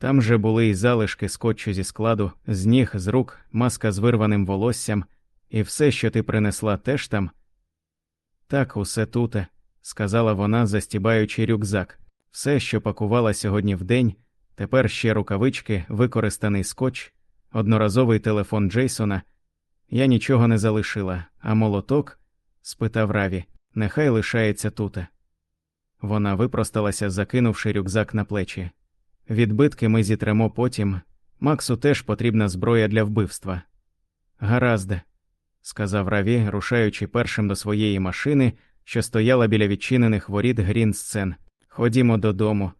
Там же були й залишки скотчу зі складу, з ніг, з рук, маска з вирваним волоссям, і все, що ти принесла, теж там. Так, усе туте, сказала вона, застібаючи рюкзак. Все, що пакувала сьогодні в день, тепер ще рукавички, використаний скотч, одноразовий телефон Джейсона. Я нічого не залишила, а молоток? спитав Раві, нехай лишається туте. Вона випросталася, закинувши рюкзак на плечі. Відбитки ми зітремо потім. Максу теж потрібна зброя для вбивства. Гаразде, сказав Раві, рушаючи першим до своєї машини, що стояла біля відчинених воріт Грін сцен. Ходімо додому.